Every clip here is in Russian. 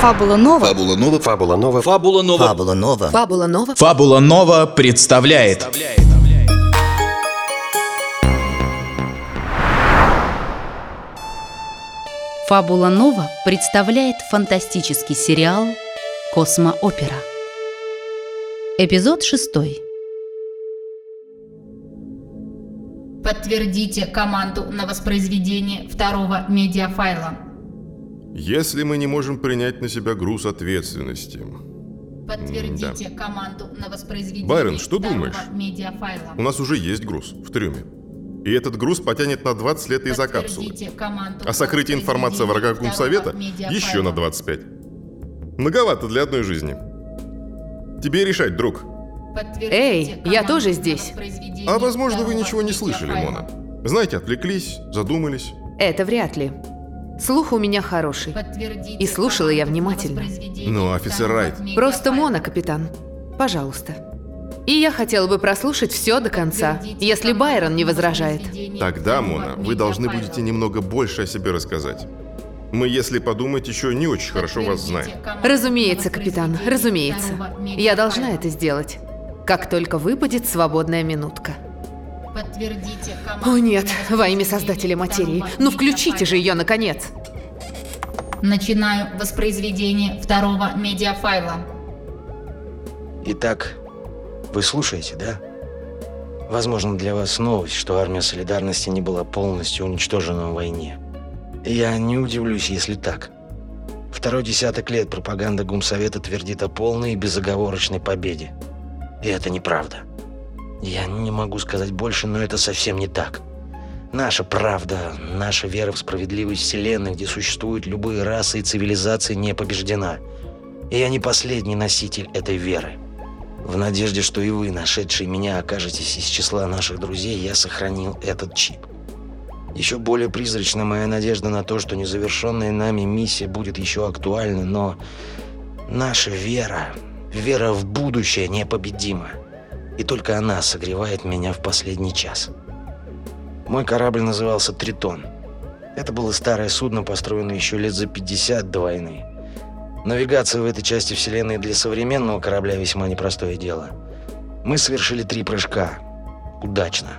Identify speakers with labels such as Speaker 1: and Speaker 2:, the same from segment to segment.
Speaker 1: Фабула Нова.
Speaker 2: Фабула Нова.
Speaker 3: Фабула Нова.
Speaker 4: Фабула Нова.
Speaker 5: Фабула Нова.
Speaker 6: Фабула Нова.
Speaker 7: Фабула Нова представляет
Speaker 8: Фабула Нова представляет фантастический сериал «Космоопера». Эпизод шестой.
Speaker 9: Подтвердите команду на воспроизведение второго медиафайла.
Speaker 10: Если мы не можем принять на себя груз ответственности.
Speaker 9: Подтвердите команду на воспроизведение
Speaker 10: Байрон, что думаешь?
Speaker 9: медиафайла.
Speaker 10: У нас уже есть груз в трюме. И этот груз потянет на 20 лет из-за капсулы. А сокрытие информации
Speaker 9: воспроизведение
Speaker 10: Гумсовета еще на 25. Многовато для одной жизни. Тебе решать, друг.
Speaker 6: Эй, я тоже здесь.
Speaker 10: А возможно, вы ничего не слышали. Мона. Знаете, отвлеклись, задумались.
Speaker 6: Это вряд ли. Слух у меня хороший. И слушала я внимательно.
Speaker 10: Ну, офицер Райт.
Speaker 6: Просто. Мона, капитан. Пожалуйста. И я хотела бы прослушать все до конца, если Байрон не возражает.
Speaker 10: Тогда, Мона, вы должны будете немного больше о себе рассказать. Мы, если подумать, еще не очень хорошо вас знаем.
Speaker 6: Разумеется, капитан, разумеется. Я должна это сделать. Как только выпадет свободная минутка.
Speaker 9: Подтвердите
Speaker 6: О нет, во имя Создателя материи. Ну включите же ее, наконец.
Speaker 9: Начинаю воспроизведение второго медиафайла.
Speaker 3: Итак, вы слушаете, да? Возможно, для вас новость, что армия солидарности не была полностью уничтожена в войне. Я не удивлюсь, если так. Второй десяток лет пропаганда Гумсовета твердит о полной и безоговорочной победе. И это неправда. Я не могу сказать больше, но это совсем не так. Наша правда, наша вера в справедливость Вселенной, где существуют любые расы и цивилизации, не побеждена. И я не последний носитель этой веры. В надежде, что и вы, нашедшие меня, окажетесь из числа наших друзей, я сохранил этот чип. Еще более призрачна моя надежда на то, что незавершенная нами миссия будет еще актуальна, но наша вера, вера в будущее непобедима. И только она согревает меня в последний час. Мой корабль назывался «Тритон». Это было старое судно, построенное еще лет за 50 до войны. Навигация в этой части Вселенной для современного корабля весьма непростое дело. Мы совершили три прыжка. Удачно.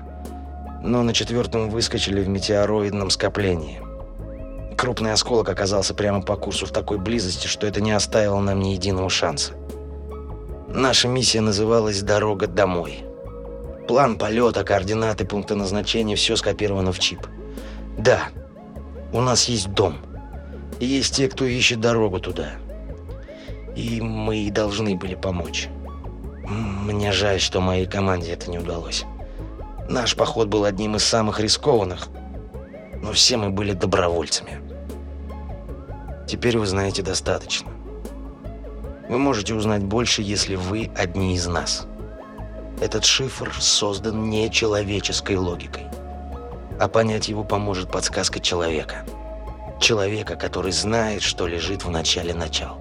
Speaker 3: Но на четвертом выскочили в метеороидном скоплении. Крупный осколок оказался прямо по курсу в такой близости, что это не оставило нам ни единого шанса. Наша миссия называлась «Дорога домой». План полета, координаты, пункты назначения – все скопировано в чип. Да, у нас есть дом. И есть те, кто ищет дорогу туда. И мы должны были помочь. Мне жаль, что моей команде это не удалось. Наш поход был одним из самых рискованных, но все мы были добровольцами. Теперь вы знаете достаточно. Вы можете узнать больше, если вы одни из нас. Этот шифр создан не человеческой логикой, а понять его поможет подсказка человека. Человека, который знает, что лежит в начале начал.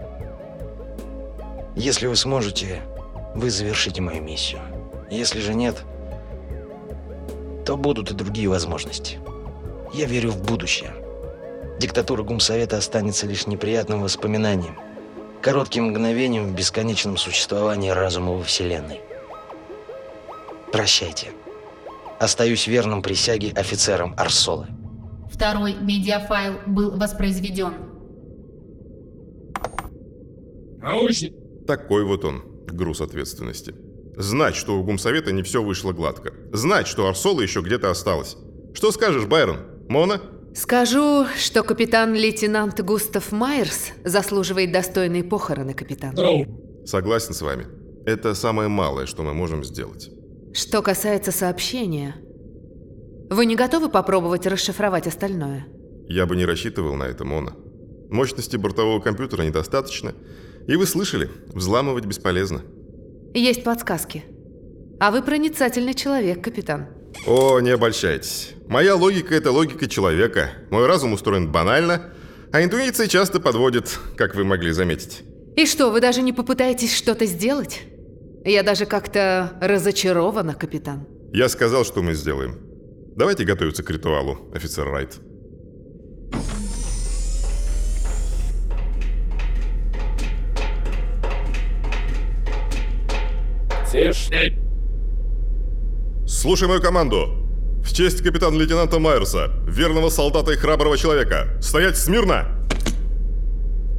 Speaker 3: Если вы сможете, вы завершите мою миссию. Если же нет, то будут и другие возможности. Я верю в будущее. Диктатура Гумсовета останется лишь неприятным воспоминанием, коротким мгновением в бесконечном существовании разума во Вселенной. Прощайте. Остаюсь верным присяге офицерам Арсолы.
Speaker 9: Второй медиафайл был воспроизведен.
Speaker 10: Такой вот он, груз ответственности. Знать, что у Гумсовета не все вышло гладко. Знать, что Арсола еще где-то осталась. Что скажешь, Байрон? Мона?
Speaker 6: Скажу, что капитан-лейтенант Густав Майерс заслуживает достойной похороны, капитан.
Speaker 10: Согласен с вами. Это самое малое, что мы можем сделать.
Speaker 6: Что касается сообщения, вы не готовы попробовать расшифровать остальное?
Speaker 10: Я бы не рассчитывал на это, Мона. Мощности бортового компьютера недостаточно. И вы слышали, взламывать бесполезно.
Speaker 6: Есть подсказки. А вы проницательный человек, капитан.
Speaker 10: О, не обольщайтесь. Моя логика – это логика человека. Мой разум устроен банально, а интуиция часто подводит, как вы могли заметить.
Speaker 6: И что, вы даже не попытаетесь что-то сделать? Я даже как-то разочарована, капитан.
Speaker 10: Я сказал, что мы сделаем. Давайте готовиться к ритуалу, офицер Райт. Тишь Слушай мою команду. В честь капитана-лейтенанта Майерса, верного солдата и храброго человека, стоять смирно!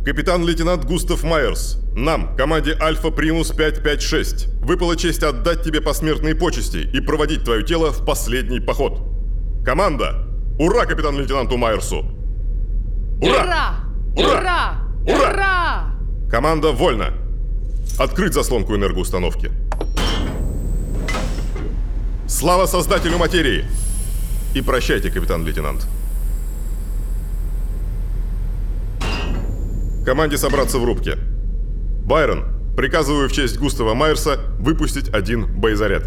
Speaker 10: Капитан-лейтенант Густав Майерс, нам, команде Альфа Примус 556, выпала честь отдать тебе посмертные почести и проводить твое тело в последний поход. Команда! Ура капитан-лейтенанту Майерсу! Ура!
Speaker 6: Ура!
Speaker 10: Ура!
Speaker 6: Ура!
Speaker 10: Команда вольно! Открыть заслонку энергоустановки. Слава создателю материи! И прощайте, капитан-лейтенант. Команде собраться в рубке. Байрон, приказываю в честь Густава Майерса выпустить один боезаряд.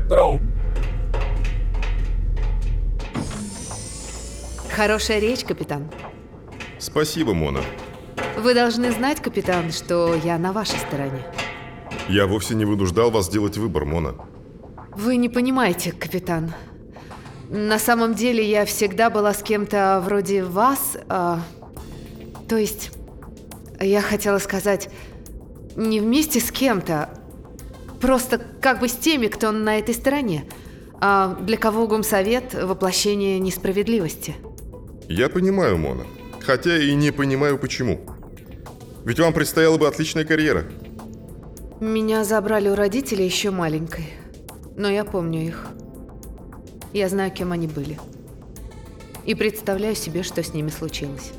Speaker 6: Хорошая речь, капитан.
Speaker 10: Спасибо, Мона.
Speaker 6: Вы должны знать, капитан, что я на вашей стороне.
Speaker 10: Я вовсе не вынуждал вас делать выбор, Мона.
Speaker 6: Вы не понимаете, капитан. На самом деле я всегда была с кем-то вроде вас. а, то есть, я хотела сказать, не вместе с кем-то, просто как бы с теми, кто на этой стороне. А для кого Гумсовет – воплощение несправедливости.
Speaker 10: Я понимаю, Мона. Хотя и не понимаю, почему. Ведь вам предстояла бы отличная карьера.
Speaker 6: Меня забрали у родителей еще маленькой, но я помню их. Я знаю, кем они были. И представляю себе, что с ними случилось.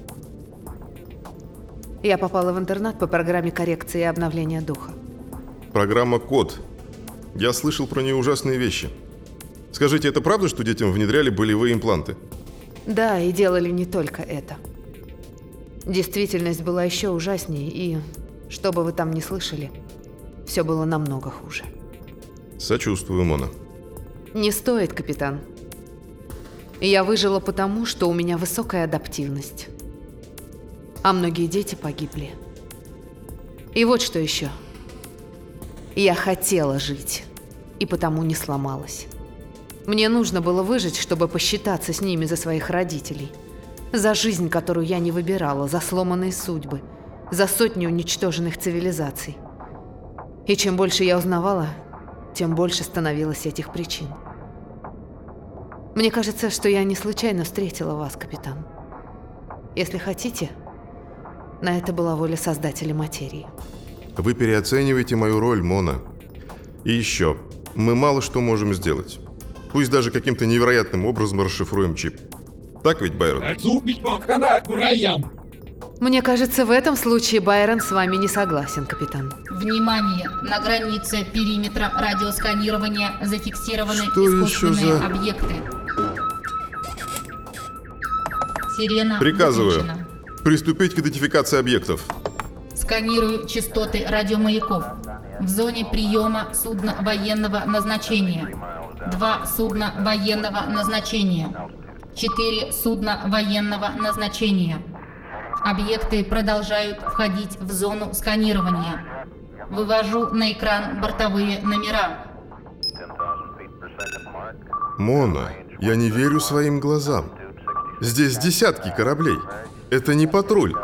Speaker 6: Я попала в интернат по программе коррекции и обновления духа.
Speaker 10: Программа «Код». Я слышал про нее ужасные вещи. Скажите, это правда, что детям внедряли болевые импланты?
Speaker 6: Да, и делали не только это. Действительность была еще ужаснее, и, что бы вы там ни слышали, все было намного хуже.
Speaker 10: Сочувствую, Мона.
Speaker 6: Не стоит, капитан. Я выжила потому, что у меня высокая адаптивность. А многие дети погибли. И вот что еще. Я хотела жить, и потому не сломалась. Мне нужно было выжить, чтобы посчитаться с ними за своих родителей. За жизнь, которую я не выбирала, за сломанные судьбы, за сотни уничтоженных цивилизаций. И чем больше я узнавала, тем больше становилось этих причин. Мне кажется, что я не случайно встретила вас, капитан. Если хотите, на это была воля Создателя материи.
Speaker 10: Вы переоцениваете мою роль, Мона. И еще, мы мало что можем сделать. Пусть даже каким-то невероятным образом расшифруем чип. Так ведь, Байрон?
Speaker 6: Мне кажется, в этом случае Байрон с вами не согласен, капитан.
Speaker 9: Внимание! На границе периметра радиосканирования зафиксированы
Speaker 10: Что еще
Speaker 9: искусственные
Speaker 10: за-
Speaker 9: объекты. Сирена
Speaker 10: Приказываю.
Speaker 9: выключена.
Speaker 10: Приступить к идентификации объектов.
Speaker 9: Сканирую частоты радиомаяков. В зоне приема судна военного назначения. Два судна военного назначения. Четыре судна военного назначения. Объекты продолжают входить в зону сканирования. Вывожу на экран бортовые номера.
Speaker 10: Мона, я не верю своим глазам. Здесь десятки кораблей. Это не патруль.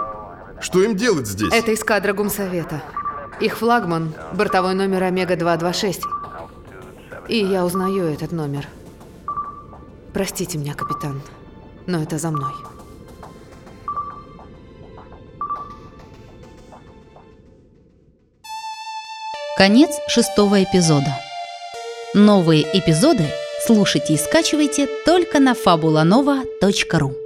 Speaker 10: Что им делать здесь?
Speaker 6: Это эскадра Гумсовета. Их флагман – бортовой номер Омега-226. И я узнаю этот номер. Простите меня, капитан, но это за мной.
Speaker 8: Конец шестого эпизода. Новые эпизоды слушайте и скачивайте только на fabulanova.ru